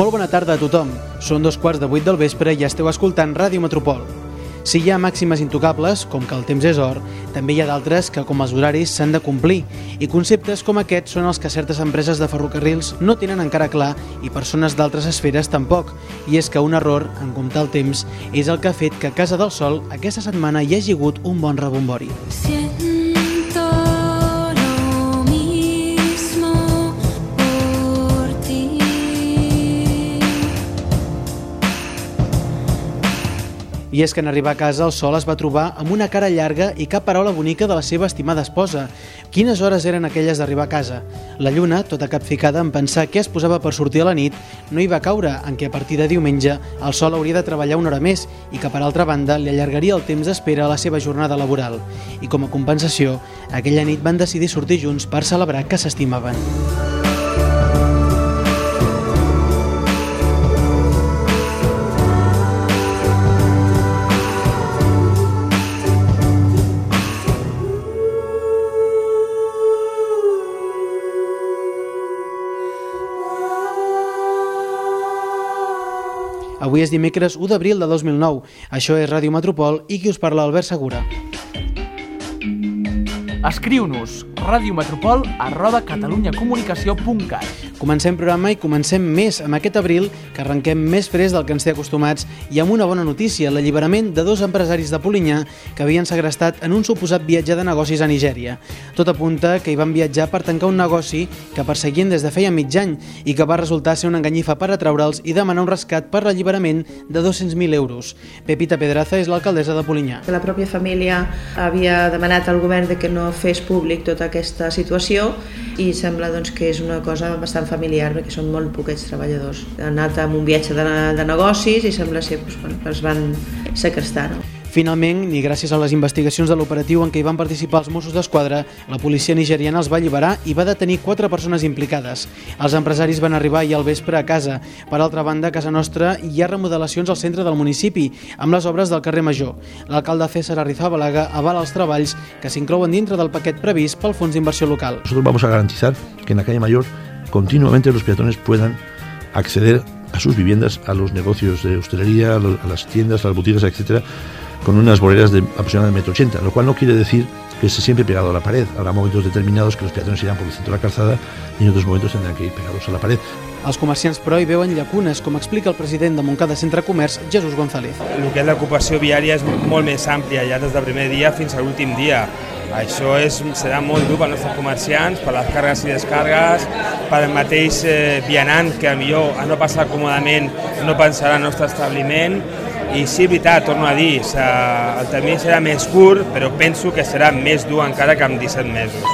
Molt bona tarda a tothom. Són dos quarts de vuit del vespre i esteu escoltant Ràdio Metropol. Si hi ha màximes intocables, com que el temps és or, també hi ha d'altres que, com els horaris, s'han de complir. I conceptes com aquests són els que certes empreses de ferrocarrils no tenen encara clar i persones d'altres esferes tampoc. I és que un error, en comptar el temps, és el que ha fet que a Casa del Sol aquesta setmana hi hagi hagut un bon rebombori. Siento I és que en arribar a casa el Sol es va trobar amb una cara llarga i cap paraula bonica de la seva estimada esposa. Quines hores eren aquelles d'arribar a casa? La lluna, tota capficada en pensar què es posava per sortir a la nit, no hi va caure en què a partir de diumenge el Sol hauria de treballar una hora més i que per altra banda li allargaria el temps d'espera a la seva jornada laboral. I com a compensació, aquella nit van decidir sortir junts per celebrar que s'estimaven. Avui és dimecres 1 d'abril de 2009. Això és Ràdio Metropol i qui us parla Albert Segura. Escriu-nos radiometropol arroba catalunyacomunicació.cat Comencem programa i comencem més amb aquest abril que arrenquem més fresc del que ens té acostumats i amb una bona notícia, l'alliberament de dos empresaris de Polinyà que havien segrestat en un suposat viatge de negocis a Nigèria. Tot apunta que hi van viatjar per tancar un negoci que perseguien des de feia mig any i que va resultar ser una enganyifa per atraure'ls i demanar un rescat per l'alliberament de 200.000 euros. Pepita Pedraza és l'alcaldessa de Polinyà. la pròpia família havia demanat al govern de que no fes públic tota aquesta situació i sembla doncs, que és una cosa bastant familiar perquè són molt poquets treballadors. Han anat amb un viatge de, de negocis i sembla ser doncs, que els van secrestar. No? Finalment, i gràcies a les investigacions de l'operatiu en què hi van participar els Mossos d'Esquadra, la policia nigeriana els va alliberar i va detenir quatre persones implicades. Els empresaris van arribar ahir al vespre a casa. Per altra banda, a casa nostra hi ha remodelacions al centre del municipi, amb les obres del carrer Major. L'alcalde César Arrizabalaga avala els treballs que s'inclouen dintre del paquet previst pel Fons d'Inversió Local. Nosotros vamos a garantizar que en la calle Mayor continuamente los peatones puedan acceder a sus viviendas, a los negocios de hostelería, a las tiendas, a las boutiques, etcétera, con unas boleras de aproximadamente 1,80 m, lo cual no quiere decir que esté siempre pegado a la pared. Habrá momentos determinados que los peatones irán por el centro de la calzada y en otros momentos tendrán que ir pegados a la pared. Els comerciants, però, hi veuen llacunes, com explica el president de Montcada Centre Comerç, Jesús González. el que és l'ocupació viària és molt més àmplia, ja des del primer dia fins a l'últim dia. Això és, serà molt dur pels nostres comerciants, per les càrregues i descàrregues, per el mateix eh, vianant que millor a no passar còmodament no pensarà al nostre establiment i sí, veritat, torno a dir, el termini serà més curt, però penso que serà més dur encara que amb 17 mesos.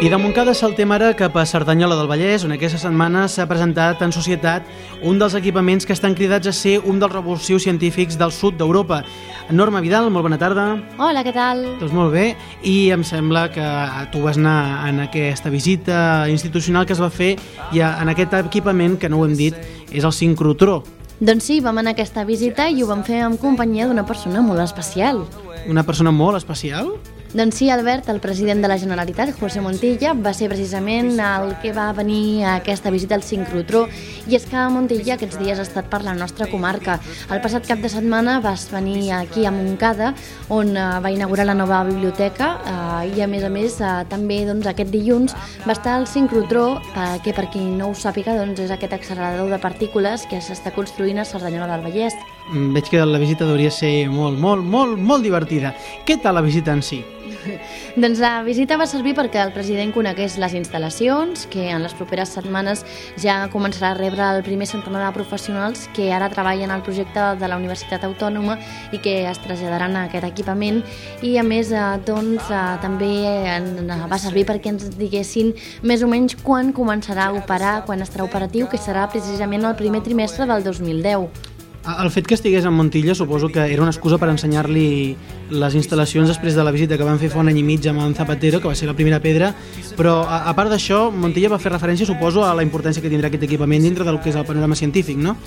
I de Montcada saltem ara cap a Cerdanyola del Vallès, on aquesta setmana s'ha presentat en societat un dels equipaments que estan cridats a ser un dels revulsius científics del sud d'Europa. Norma Vidal, molt bona tarda. Hola, què tal? Doncs molt bé, i em sembla que tu vas anar en aquesta visita institucional que es va fer i en aquest equipament, que no ho hem dit, és el sincrotró, Doncs sí, vam anar a aquesta visita i ho vam fer en companyia d'una persona molt especial. una persona molt especial. Doncs sí, Albert, el president de la Generalitat, José Montilla, va ser precisament el que va venir a aquesta visita al sincrotró i és que Montilla aquests dies ha estat per la nostra comarca. El passat cap de setmana vas venir aquí a Montcada on eh, va inaugurar la nova biblioteca eh, i a més a més eh, també doncs, aquest dilluns va estar al sincrotró eh, que per qui no ho sàpiga doncs, és aquest accelerador de partícules que s'està construint a Cerdanyola del Vallès. Mm, Veig que la visita hauria ser molt, molt, molt, molt divertida. Què tal la visita en si? Doncs la visita va servir perquè el president conegués les instal·lacions, que en les properes setmanes ja començarà a rebre el primer centenar de professionals que ara treballen al projecte de la Universitat Autònoma i que es traslladaran a aquest equipament i a més eh, doncs, eh, també en, va servir perquè ens diguessin més o menys quan començarà a operar, quan estarà operatiu, que serà precisament el primer trimestre del 2010. El fet que estigués en Montilla suposo que era una excusa per ensenyar-li les instal·lacions després de la visita que van fer fa un any i mig amb en Zapatero, que va ser la primera pedra, però a, a part d'això, Montilla va fer referència, suposo, a la importància que tindrà aquest equipament dintre del que és el panorama científic, no?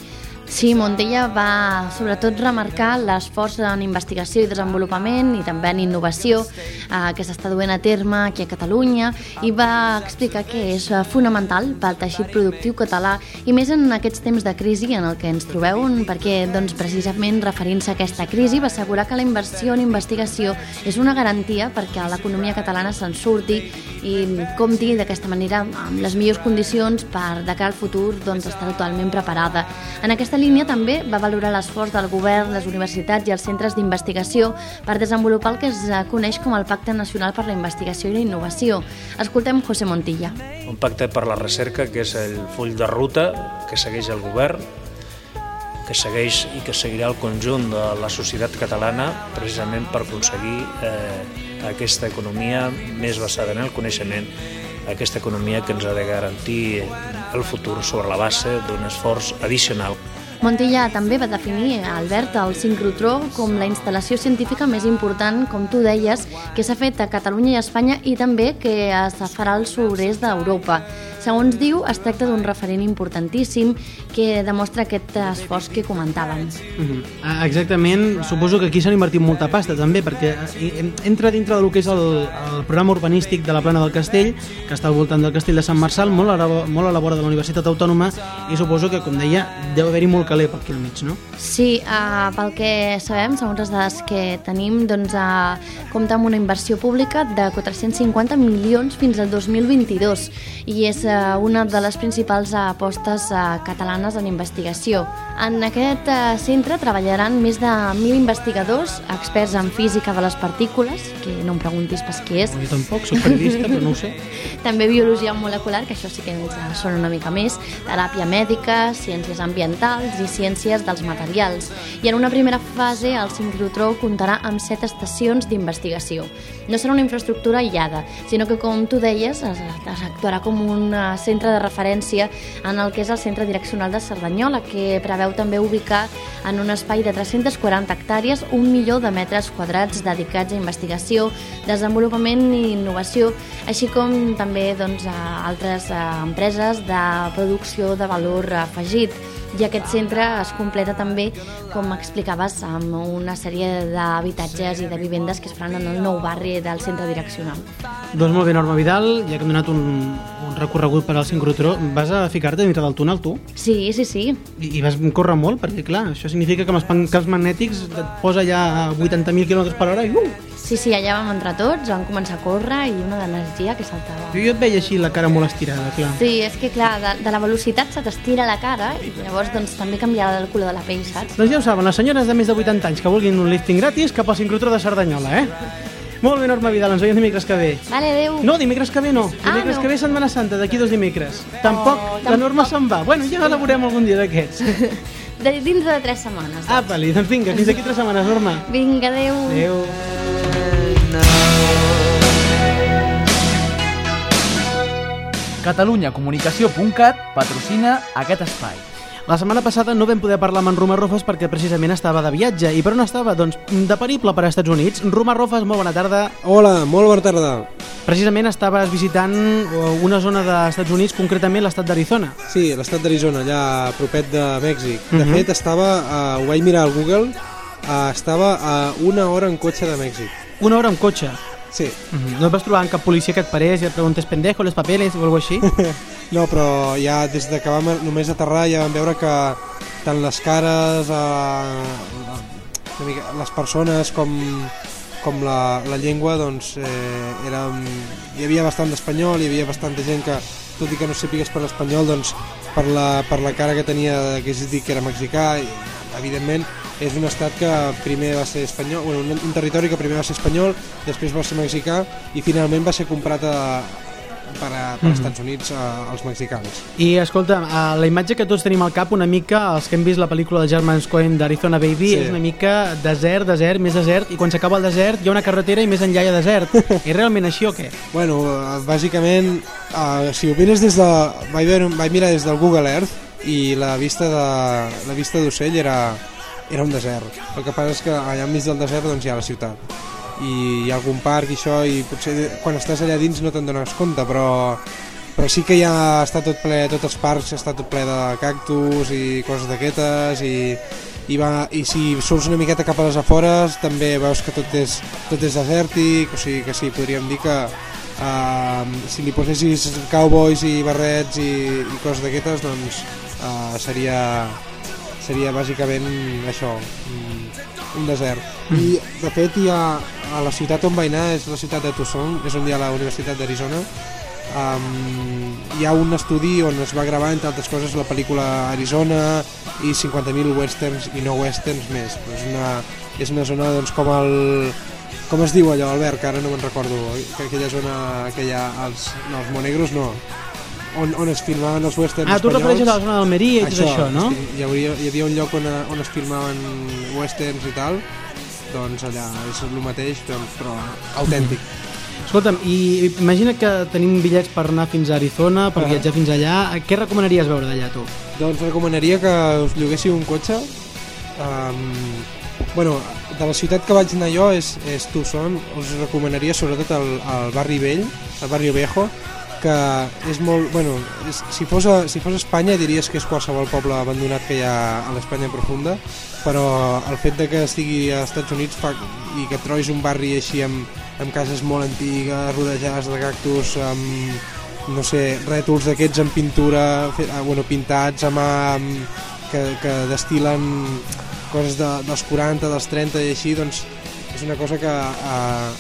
Sí, Montella va sobretot remarcar l'esforç en investigació i desenvolupament i també en innovació eh, que s'està duent a terme aquí a Catalunya i va explicar que és eh, fonamental pel teixit productiu català i més en aquests temps de crisi en el que ens trobeu perquè doncs, precisament referint-se a aquesta crisi va assegurar que la inversió en investigació és una garantia perquè l'economia catalana se'n surti i compti d'aquesta manera amb les millors condicions per de cara al futur doncs, estar totalment preparada. En aquesta línia també va valorar l'esforç del govern, les universitats i els centres d'investigació per desenvolupar el que es coneix com el Pacte Nacional per la Investigació i la Innovació. Escoltem José Montilla. Un pacte per la recerca que és el full de ruta que segueix el govern, que segueix i que seguirà el conjunt de la societat catalana precisament per aconseguir eh, aquesta economia més basada en el coneixement aquesta economia que ens ha de garantir el futur sobre la base d'un esforç addicional. Montilla també va definir, Albert, el sincrotró com la instal·lació científica més important, com tu deies, que s'ha fet a Catalunya i a Espanya i també que es farà al sud-est d'Europa. Segons diu, es tracta d'un referent importantíssim que demostra aquest esforç que comentàvem. -huh. Ah, Exactament, suposo que aquí s'han invertit molta pasta també, perquè eh, entra dintre del que és el, el programa urbanístic de la plana del castell, que està al voltant del castell de Sant Marçal, molt a la, molt a la vora de la Universitat Autònoma, i suposo que, com deia, deu haver-hi molt caler per aquí al mig, no? Sí, uh, pel que sabem, segons les dades que tenim, doncs uh, compta amb una inversió pública de 450 milions fins al 2022 i és uh, una de les principals apostes uh, catalanes en investigació. En aquest uh, centre treballaran més de 1.000 investigadors, experts en física de les partícules, que no em preguntis pas què és, Jo tampoc, soc periodista, però no ho sé. també biologia molecular, que això sí que ens eh, sona una mica més, teràpia mèdica, ciències ambientals i ciències dels materials. I en una primera fase el sincrotró comptarà amb set estacions d'investigació. No serà una infraestructura aïllada, sinó que, com tu deies, es, es actuarà com un eh, centre de referència en el que és el centre direccional de Cerdanyola, que preveu també ubicar en un espai de 340 hectàrees un milió de metres quadrats dedicats a investigació, desenvolupament i innovació, així com també doncs, a altres eh, empreses de producció de valor afegit. I aquest centre es completa també, com explicaves, amb una sèrie d'habitatges i de vivendes que es faran en el nou barri del centre direccional. Doncs molt bé, Norma Vidal, ja que hem donat un, un recorregut per al sincrotró, vas a ficar-te dintre del túnel, tu? Sí, sí, sí. I, I vas córrer molt, perquè clar, això significa que amb els pan- camps magnètics et posa ja a 80.000 km per hora i uh! Sí, sí, allà vam entrar tots, vam començar a córrer i una d'energia que saltava. Jo et veia així la cara molt estirada, clar. Sí, és que clar, de, de la velocitat se t'estira la cara i llavors doncs també canviarà el color de la pell, saps? Doncs ja ho saben, les senyores de més de 80 anys que vulguin un lifting gratis cap al sincrotró de Cerdanyola, eh? Molt bé, Norma Vidal, ens veiem dimecres que ve. Vale, adeu. No, dimecres que ve no. Ah, Dimecres no. que ve Setmana Santa, d'aquí dos dimecres. Tampoc, la tampoc. Norma se'n va. Bueno, ja la veurem algun dia d'aquests. De, dins de tres setmanes. Ah, vale, doncs vinga, fins aquí tres setmanes, Norma. Vinga, adeu. Adéu. catalunyacomunicació.cat patrocina aquest espai. La setmana passada no vam poder parlar amb en Roma Rofes perquè precisament estava de viatge. I per on estava? Doncs de perible per als Estats Units. Roma Rofes, molt bona tarda. Hola, molt bona tarda. Precisament estaves visitant eh, una zona dels Estats Units, concretament l'estat d'Arizona. Sí, l'estat d'Arizona, allà propet de Mèxic. De Mhm. fet, estava, uh, ho vaig mirar al Google, uh, estava a una hora en cotxe de Mèxic. Una hora amb cotxe. Sí. No et vas trobar amb cap policia que et parés i et preguntés pendejo, les papeles o alguna així? No, però ja des de que vam només aterrar ja vam veure que tant les cares, una mica, les persones com, com la, la llengua, doncs eh, era, hi havia bastant d'espanyol, hi havia bastanta gent que, tot i que no sàpigues per l'espanyol, doncs per la, per la cara que tenia, que és dir que era mexicà, i, evidentment és un estat que primer va ser espanyol, bueno, un territori que primer va ser espanyol, després va ser mexicà i finalment va ser comprat a, per, a, per Mhm. Estats Units a, als mexicans. I escolta, eh, la imatge que tots tenim al cap una mica, els que hem vist la pel·lícula de Germans Cohen d'Arizona Baby, Sí. és una mica desert, desert, més desert, i quan s'acaba el desert hi ha una carretera i més enllà hi ha desert. és realment així o què? Bueno, eh, bàsicament, uh, si ho mires des de... Vaig, veure, vaig mirar des del Google Earth i la vista de la vista d'ocell era, era un desert. El que passa és que allà enmig del desert doncs, hi ha la ciutat. I hi ha algun parc i això, i potser quan estàs allà dins no te'n dones compte, però però sí que ja està tot ple, tots els parcs està tot ple de cactus i coses d'aquestes i, i, va, i si surts una miqueta cap a les afores també veus que tot és, tot és desèrtic, o sigui que sí, podríem dir que uh, si li posessis cowboys i barrets i, i coses d'aquestes doncs uh, seria, seria bàsicament això, un, desert. I de fet hi ha, a la ciutat on vaig anar és la ciutat de Tucson, és on hi ha la Universitat d'Arizona, um, hi ha un estudi on es va gravar entre altres coses la pel·lícula Arizona i 50.000 westerns i no westerns més. Però és una, és una zona doncs, com el com es diu allò Albert, que ara no me'n recordo que aquella zona que hi ha els, no, els Monegros no. On, on es filmaven els westerns Ah, tu espanyols. refereixes a la zona d'Almeria i tot això, no? sí, hi, hauria, hi havia un lloc on, on es filmaven westerns i tal doncs allà és el mateix doncs, però autèntic Escolta'm, i imagina que tenim bitllets per anar fins a Arizona, per Ah. viatjar fins allà. Què recomanaries veure d'allà, tu? Doncs recomanaria que us lloguéssiu un cotxe. Um, bueno, de la ciutat que vaig anar jo és, és Tucson. Us recomanaria sobretot el, el barri vell, el barri viejo, que és molt... Bueno, si, fos a, si fos a Espanya diries que és qualsevol poble abandonat que hi ha a l'Espanya profunda, però el fet de que estigui als Estats Units fa, i que trobis un barri així amb, amb cases molt antigues, rodejades de cactus, amb, no sé, rètols d'aquests en pintura, fe, ah, bueno, pintats a mà, amb, que, que destilen coses de, dels 40, dels 30 i així, doncs és una cosa que a, a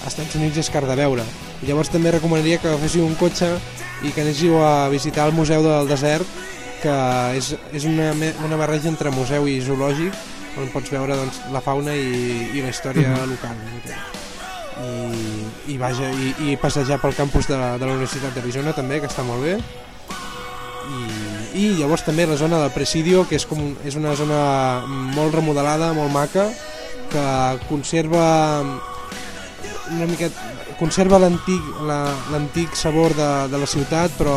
Estats Units és car de veure. Llavors també recomanaria que agaféssiu un cotxe i que anéssiu a visitar el Museu del Desert, que és, és una, una barreja entre museu i zoològic, on pots veure doncs, la fauna i, i la història Mhm. local. I, i, vaja, i, i passejar pel campus de, de la Universitat d'Arizona també, que està molt bé. I, I llavors també la zona del Presidio, que és, com, és una zona molt remodelada, molt maca, que conserva una miqueta conserva l'antic la- l'antic sabor de, de la ciutat però,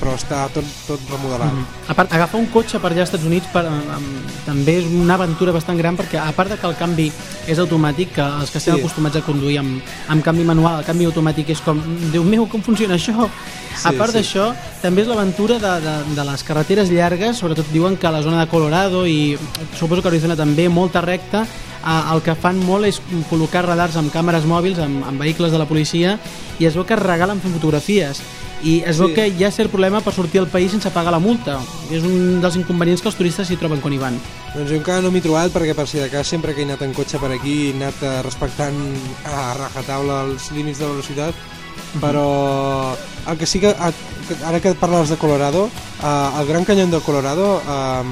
però està tot, tot remodelat Mhm. A part, agafar un cotxe per allà als Estats Units per, um, també és una aventura bastant gran perquè a part de que el canvi és automàtic, que els que estem Sí. acostumats a conduir amb, amb canvi manual, el canvi automàtic és com, Déu meu, com funciona això? Sí, a part sí. d'això, també és l'aventura de, de, de les carreteres llargues, sobretot diuen que a la zona de Colorado i suposo que Arizona també, molta recta, eh, el que fan molt és col·locar radars amb càmeres mòbils, amb, amb vehicles de la policia, i es veu que es regalen fent fotografies. I es veu Sí. que hi ha cert problema per sortir al país sense pagar la multa. És un dels inconvenients que els turistes s'hi troben quan hi van. Doncs jo encara no m'he trobat perquè per si de cas sempre que he anat en cotxe per aquí he anat eh, respectant a rajatabla els límits de velocitat però el que sí que ara que parlaves de Colorado eh, el Gran Canyón del Colorado eh,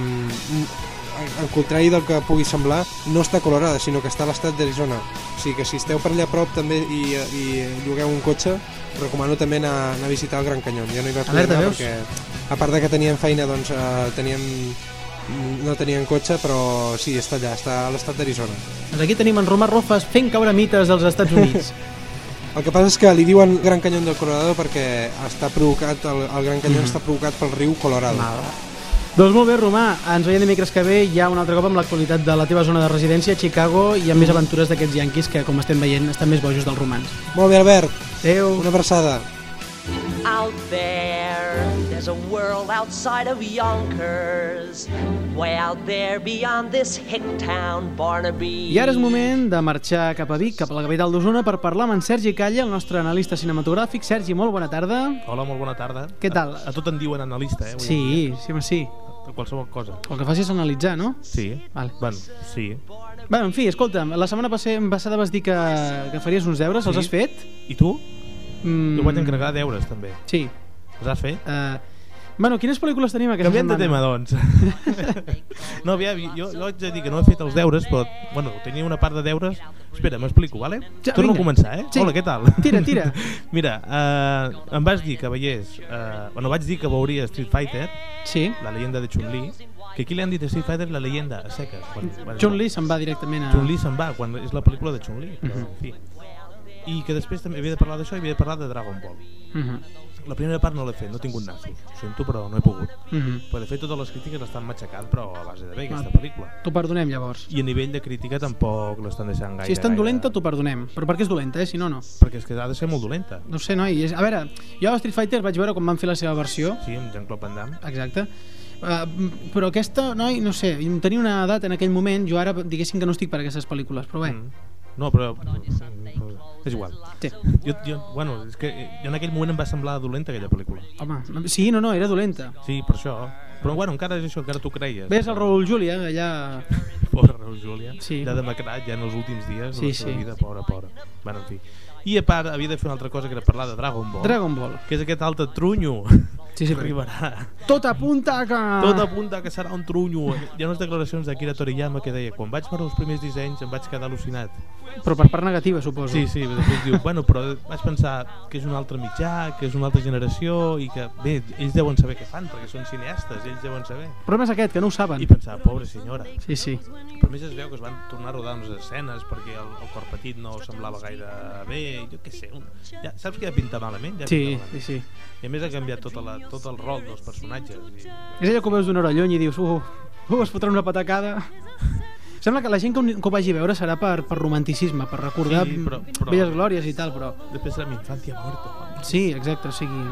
al contrari del que pugui semblar no està a Colorado sinó que està a l'estat d'Arizona o sigui que si esteu per allà a prop també i, i llogueu un cotxe recomano també anar, anar a visitar el Gran Canyón jo no hi vaig poder anar veus? perquè a part de que teníem feina doncs eh, teníem no tenien cotxe, però sí, està allà, està a l'estat d'Arizona. Doncs aquí tenim en Romà Rofes fent caure mites dels Estats Units. El que passa és que li diuen Gran Canyón del Colorado perquè està provocat, el, el Gran Canyón Mhm. està provocat pel riu Colorado. Doncs molt bé, Romà, ens veiem dimecres que ve ja un altre cop amb l'actualitat de la teva zona de residència a Chicago i amb més aventures d'aquests yanquis que, com estem veient, estan més bojos dels romans. Molt bé, Albert. Adéu. Una abraçada. Out there, there's a world outside of Yonkers. Way out there beyond this hick town, Barnaby. I ara és moment de marxar cap a Vic, cap a la capital d'Osona, per parlar amb en Sergi Calla, el nostre analista cinematogràfic. Sergi, molt bona tarda. Hola, molt bona tarda. Què tal? A, a tot en diuen analista, eh? avui Sí, sí, home, sí. A qualsevol cosa. El que faci és analitzar, no? Sí. Vale. Bueno, sí. Bé, en fi, escolta'm, la setmana passada vas dir que, que faries uns deures, els Sí. has fet? I tu? Mm, Jo vaig encarregar deures, també. Sí. Els has fet? Uh, bueno, quines pel·lícules tenim aquesta Canviem de setmana? tema, doncs. no, aviam, jo, jo haig de dir que no he fet els deures, però, bueno, tenia una part de deures... Espera, m'explico, vale? Ja, Torno vinga. a començar, eh? Sí. Hola, què tal? Tira, tira. Mira, uh, em vas dir que veiés... Uh, bueno, vaig dir que veuria Street Fighter, Sí. la leyenda de Chun-Li, que aquí li han dit a Street Fighter la leyenda a seques. Quan, quan- Chun-Li se'n va directament a... Chun-Li se'n va, quan és la pel·lícula de Chun-Li, però, Mhm. en fi. i que després també havia de parlar d'això i havia de parlar de Dragon Ball. Mhm. La primera part no l'he fet, no he tingut nassos. Ho sento, però no he pogut. Mhm. Però de fet totes les crítiques l'estan matxacant, però a base de bé, aquesta Ah. pel·lícula. T'ho perdonem, llavors. I a nivell de crítica tampoc l'estan deixant gaire. Si és tan gaire... dolenta, t'ho perdonem. Però per què és dolenta, eh? Si no, no. Perquè és que ha de ser molt dolenta. No sé, noi. És... A veure, jo a Street Fighter vaig veure quan van fer la seva versió. Sí, amb Jean-Claude Van Damme. Exacte. Uh, però aquesta, noi, no sé, tenia una edat en aquell moment, jo ara diguéssim que no estic per aquestes pel·lícules, però bé. Mm. No, però... És igual. Sí. Jo, jo, bueno, és que jo en aquell moment em va semblar dolenta aquella pel·lícula. Home, sí, no, no, era dolenta. Sí, per això. Però bueno, encara és això, encara tu creies. Ves el Raúl Júlia, allà... Pobre Raúl Júlia. Sí. Ja demacrat, ja en els últims dies Sí, de la seva sí. vida, pobra, pobra. Bueno, en fi. I a part, havia de fer una altra cosa que era parlar de Dragon Ball. Dragon Ball. Que és aquest altre trunyo Sí, sí, arribarà. Tot apunta que... Tot apunta que serà un trunyo. Hi ha unes declaracions d'Akira Toriyama que deia quan vaig veure els primers dissenys em vaig quedar al·lucinat. Però per part negativa, suposo. Sí, sí, després diu, bueno, però vaig pensar que és un altre mitjà, que és una altra generació i que, bé, ells deuen saber què fan perquè són cineastes, ells deuen saber. El problema és aquest, que no ho saben. I pensava, pobra senyora. Sí, sí. Però més es veu que es van tornar a rodar unes escenes perquè el, el cor petit no semblava gaire bé, jo què sé. Un... Ja, saps que ja pinta malament? Ja Sí, pinta malament. sí, sí. I a més ha canviat tota la, tot el rol dels personatges. I... És allò que ho veus d'una hora lluny i dius, uh, uh, es fotrà una patacada. Sembla que la gent que, ho- que ho vagi a veure serà per, per romanticisme, per recordar Sí, però- però- velles glòries i tal, però... Després serà mi infància muerta. Sí, exacte, o sigui...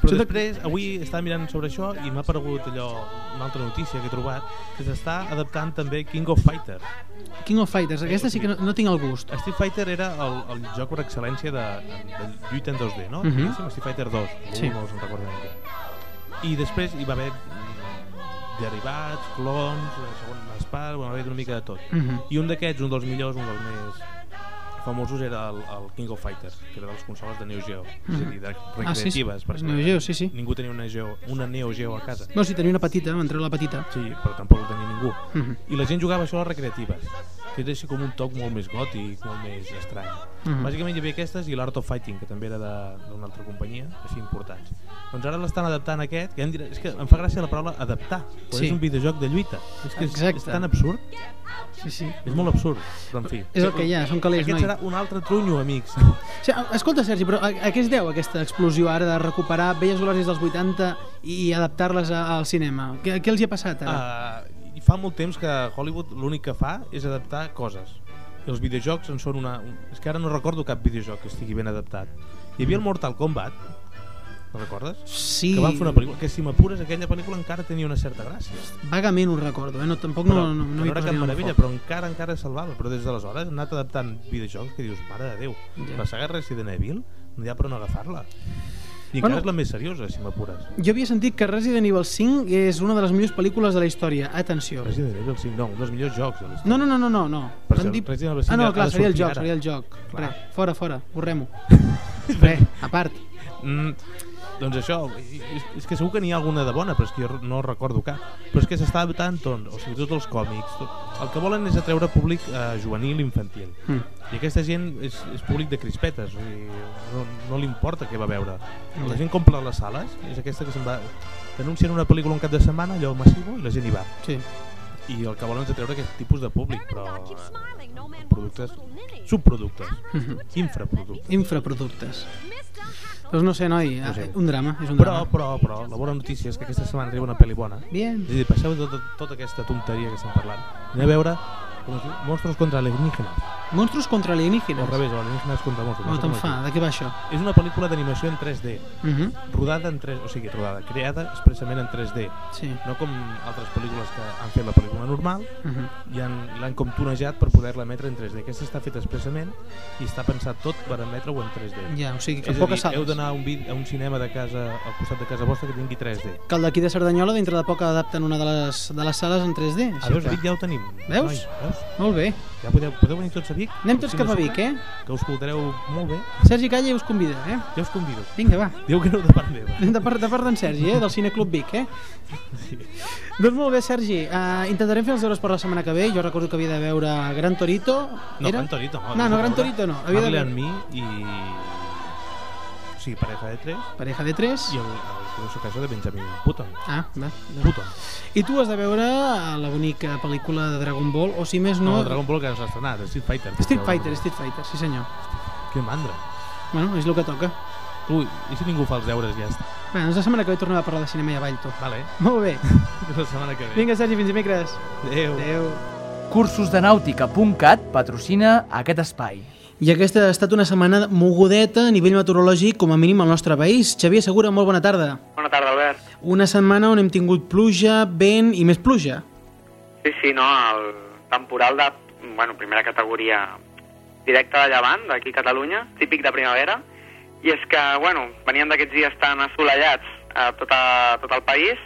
Però després, avui estava mirant sobre això i m'ha aparegut allò, una altra notícia que he trobat, que s'està adaptant també King of Fighter. King of Fighters, aquesta sí que no, no tinc el gust. Street Fighter era el, el joc per excel·lència de, de lluita en 2D, no? Mhm. Diguéssim, Street Fighter 2, Sí. no se'n recorda ningú. I després hi va haver mm, derivats, clons, eh, segones parts, bueno, va haver una mica de tot. Mhm. I un d'aquests, un dels millors, un dels més famosos era el, el King of Fighters, que era de les consoles de Neo Geo, és a dir, de Ah, sí, sí. recreatives. perquè Neo Geo, sí, sí. Ningú tenia una, Geo, una Neo Geo a casa. No, si tenia una petita, vam treure la petita. Sí, però tampoc la tenia ningú. Mhm. I la gent jugava això a les recreatives, que era així com un toc molt més gòtic, molt més estrany. Mhm. Bàsicament hi havia aquestes i l'Art of Fighting, que també era de- d'una altra companyia, així importants. Doncs ara l'estan adaptant a aquest, que em dirà, és que em fa gràcia la paraula adaptar, quan Sí. és un videojoc de lluita. És que és, Exacte. és tan absurd. Sí, sí. És molt absurd, però en fi. És el que hi ha, són calés, Aquest noi. serà un altre trunyo, amics. Sí, escolta, Sergi, però a, a què es deu aquesta explosió ara de recuperar velles glòries dels 80 i adaptar-les al cinema? Què, què els hi ha passat ara? Uh, fa molt temps que Hollywood l'únic que fa és adaptar coses. Els videojocs en són una... Un... És que ara no recordo cap videojoc que estigui ben adaptat. Hi havia el Mortal Kombat, no recordes? Sí. Que van fer una pel·lícula, que si m'apures aquella pel·lícula encara tenia una certa gràcia. Vagament ho recordo, eh? no, tampoc Però, no, no, no, no era cap meravella, però encara encara salvava. Però des d'aleshores han anat adaptant videojocs que dius, mare de Déu, Ja. la saga Resident Evil no hi ha per on agafar-la. I Bueno. és la més seriosa, si m'apures. Jo havia sentit que Resident Evil 5 és una de les millors pel·lícules de la història. Atenció. Resident Evil 5, no, un dels millors jocs de la història. No, no, no, no, no. no. Per això, dir- Resident Evil 5 Ah, no, clar, seria el joc, ara. seria el joc. Clar. Res, fora, fora, borrem-ho. Res, a part. Mm, doncs això, és, és que segur que n'hi ha alguna de bona, però és que jo no recordo cap. Però és que s'està adaptant tot, o sigui, tots els còmics. Tot. El que volen és atreure públic eh, juvenil i infantil. Mm. I aquesta gent és, és públic de crispetes, o sigui, no, no li importa què va veure. La gent compra les sales, és aquesta que se'n va... T'anuncien una pel·lícula un cap de setmana, allò massiu, i la gent hi va. Sí. I el que volen és atreure aquest tipus de públic, però eh, productes, subproductes, infraproductes. Infraproductes. Doncs no sé, noi, No sé. un drama, és un Però, drama. però, però, la bona notícia és que aquesta setmana arriba una pel·li bona. Bien. És a dir, passeu de tota, tota aquesta tonteria que estem parlant. Anem a veure com es diu? Monstros contra alienígenas. Monstros contra O alienígenes. al revés, alienígenas contra monstros. No sé te'n fa, de què va això? És una pel·lícula d'animació en 3D, Mhm. rodada en 3 o sigui, rodada, creada expressament en 3D. Sí. No com altres pel·lícules que han fet la pel·lícula normal Mhm. i han- l'han com tunejat per poder-la emetre en 3D. Aquesta està feta expressament i està pensat tot per emetre-ho en 3D. Ja, o sigui que és a dir, heu sales. d'anar a, un a un cinema de casa al costat de casa vostra que tingui 3D. Que el d'aquí de Cerdanyola dintre de poc adapten una de les, de les sales en 3D. A veus, Vic ja ho tenim. Veus? Noi, veus? Molt bé. Ja podeu, podeu venir tots a Vic? Anem tots cap a Vic, eh? Que us escoltareu molt bé. Sergi Calle us convida, eh? Ja us convido. Vinga, va. Diu que no de part meva. De part, de part d'en Sergi, eh? Del Cineclub Vic, eh? Doncs molt bé, Sergi. Uh, intentarem fer els deures per la setmana que ve. Jo recordo que havia de veure Gran Torito. No, Era? Gran Torito, no. No, no, Gran Torito no. Havia de Marley veure- and Me i... Sí, pareja de tres. Pareja de tres. I el, el curioso caso de Benjamin Button. Ah, va. Button. I tu has de veure eh, la bonica pel·lícula de Dragon Ball, o si més No, no... Dragon Ball que no s'ha estrenat, Street Fighter. Street Fighter, Street Fighter, sí senyor. Que mandra. Bueno, és el que toca. Ui, i si ningú fa els deures ja està. Bé, doncs la setmana que ve tornem a parlar de cinema i avall, tu. Vale. Molt bé. La setmana que ve. Vinga, Sergi, fins dimecres. Adéu. Adéu. Cursosdenàutica.cat patrocina aquest espai. I aquesta ha estat una setmana mogudeta a nivell meteorològic, com a mínim al nostre país. Xavier Segura, molt bona tarda. Bona tarda, Albert. Una setmana on hem tingut pluja, vent i més pluja. Sí, sí, no, el temporal de, bueno, primera categoria directe de llevant, d'aquí a Catalunya, típic de primavera, i és que, bueno, venien d'aquests dies tan assolellats a tot, a, tot el país,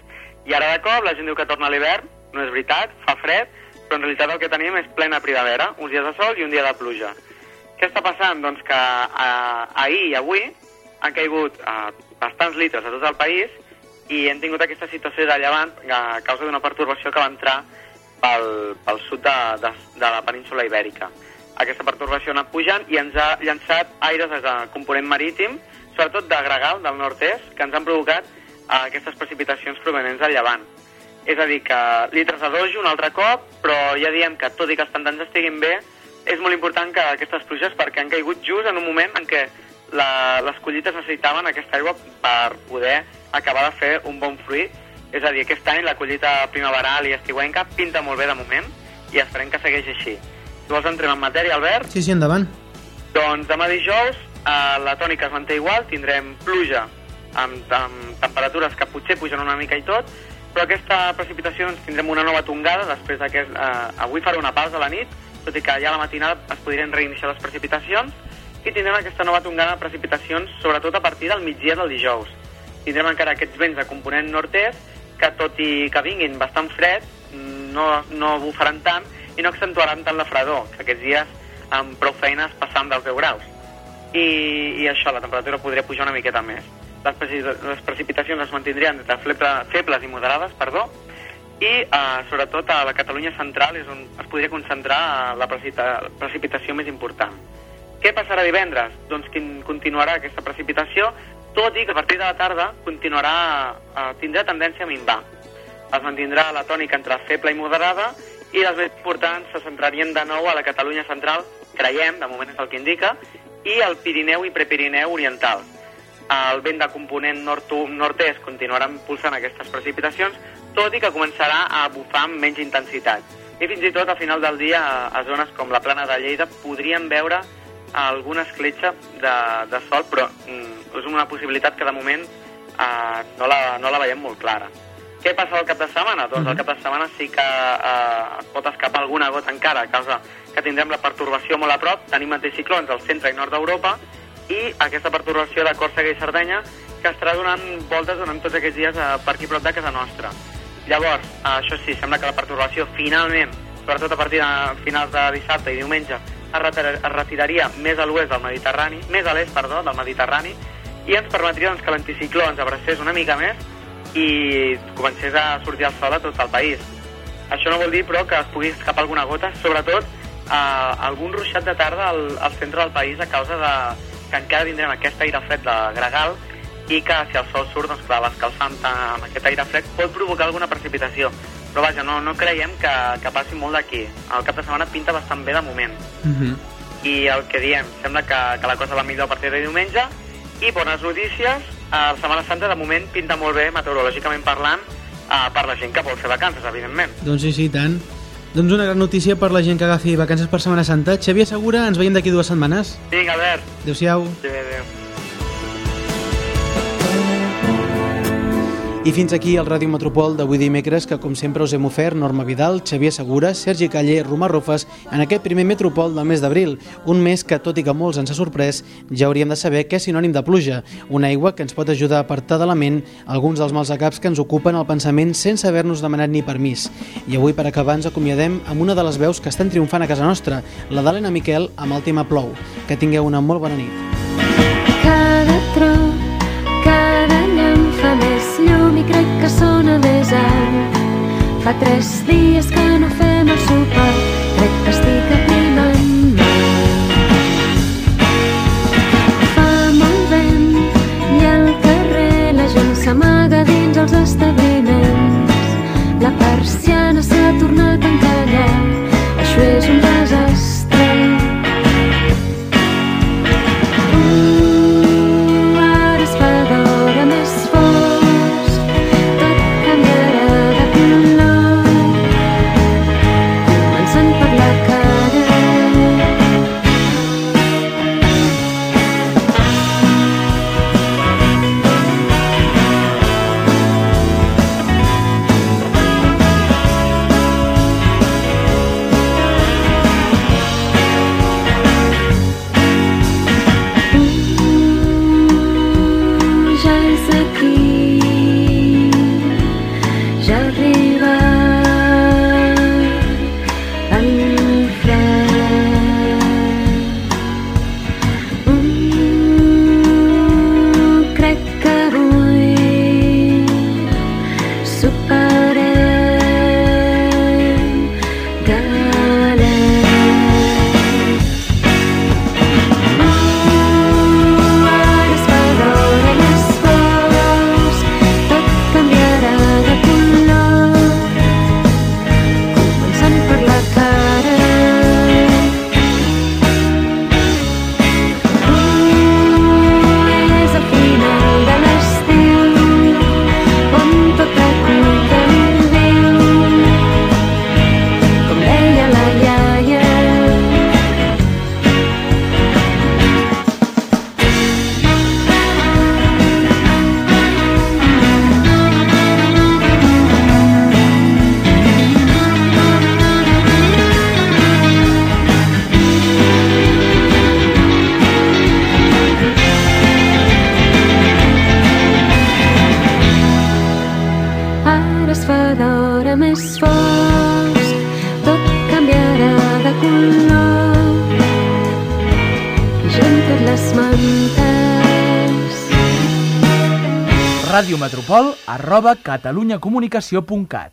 i ara de cop la gent diu que torna l'hivern, no és veritat, fa fred, però en realitat el que tenim és plena primavera, uns dies de sol i un dia de pluja. Què està passant? Doncs que eh, ahir i avui han caigut eh, bastants litres a tot el país i hem tingut aquesta situació de llevant a causa d'una pertorbació que va entrar pel, pel sud de, de, de la península ibèrica. Aquesta pertorbació ha anat pujant i ens ha llançat aires de component marítim, sobretot de gregal, del nord-est, que ens han provocat eh, aquestes precipitacions provenents del llevant. És a dir, que litres de dojo un altre cop, però ja diem que tot i que els pantans estiguin bé, és molt important que aquestes pluges perquè han caigut just en un moment en què la, les collites necessitaven aquesta aigua per poder acabar de fer un bon fruit. És a dir, aquest any la collita primaveral i estiuenca pinta molt bé de moment i esperem que segueixi així. Si vols entrem en matèria, Albert? Sí, sí, endavant. Doncs demà dijous eh, la tònica es manté igual, tindrem pluja amb, amb temperatures que potser pugen una mica i tot, però aquesta precipitació ens tindrem una nova tongada després d'aquest... Eh, avui farà una pausa a la nit, tot i que ja a la matinada es podrien reiniciar les precipitacions, i tindrem aquesta nova tongada de precipitacions sobretot a partir del migdia del dijous. Tindrem encara aquests vents de component nord-est que tot i que vinguin bastant fred, no, no bufaran tant i no accentuaran tant la fredor, que aquests dies amb prou feines passant dels 10 graus. I, I això, la temperatura podria pujar una miqueta més. Les, les precipitacions es mantindrien entre feble, febles i moderades, perdó, i eh, sobretot a la Catalunya central és on es podria concentrar eh, la precipita precipitació més important. Què passarà divendres? Doncs que continuarà aquesta precipitació, tot i que a partir de la tarda continuarà, eh, tindrà tendència a minvar. Es mantindrà la tònica entre feble i moderada i les més importants se centrarien de nou a la Catalunya central, creiem, de moment és el que indica, i al Pirineu i Prepirineu oriental. El vent de component nord-est continuarà impulsant aquestes precipitacions, tot i que començarà a bufar amb menys intensitat. I fins i tot a final del dia, a, a zones com la plana de Lleida, podríem veure alguna escletxa de, de sol, però mm, és una possibilitat que de moment eh, no, la, no la veiem molt clara. Què passa el cap de setmana? Doncs el cap de setmana sí que eh, pot escapar alguna gota encara, a causa que tindrem la pertorbació molt a prop, tenim anticiclons al centre i nord d'Europa, i aquesta pertorbació de Còrsega i Sardenya que estarà donant voltes durant tots aquests dies eh, per aquí prop de casa nostra. Llavors, eh, això sí, sembla que la pertorbació finalment, sobretot a partir de finals de dissabte i diumenge, es, retir es retiraria més a l'oest del Mediterrani, més a l'est, perdó, del Mediterrani, i ens permetria doncs, que l'anticicló ens abracés una mica més i comencés a sortir el sol a tot el país. Això no vol dir, però, que es pugui escapar alguna gota, sobretot eh, algun ruixat de tarda al, al centre del país a causa de que encara tindrem aquest aire fred de gregal i que si el sol surt, doncs clar, l'escalfant amb aquest aire fred pot provocar alguna precipitació. Però vaja, no, no creiem que, que passi molt d'aquí. El cap de setmana pinta bastant bé de moment. Uh -huh. I el que diem, sembla que, que la cosa va millor a partir de diumenge. I bones notícies, a Setmana Santa de moment pinta molt bé, meteorològicament parlant, eh, per la gent que vol fer vacances, evidentment. Doncs sí, sí, tant. Doncs una gran notícia per la gent que agafi vacances per Setmana Santa. Xavier Segura, ens veiem d'aquí dues setmanes. Vinga, Albert. Adéu-siau. Adéu, adéu. I fins aquí el Ràdio Metropol d'avui dimecres, que com sempre us hem ofert Norma Vidal, Xavier Segura, Sergi Caller, Romà Rufes, en aquest primer Metropol del mes d'abril, un mes que, tot i que molts ens ha sorprès, ja hauríem de saber que és sinònim de pluja, una aigua que ens pot ajudar a apartar de la ment alguns dels mals caps que ens ocupen el pensament sense haver-nos demanat ni permís. I avui, per acabar, ens acomiadem amb una de les veus que estan triomfant a casa nostra, la d'Helena Miquel amb el tema Plou. Que tingueu una molt bona nit. Cada Fa arroba catalunyacomunicació.cat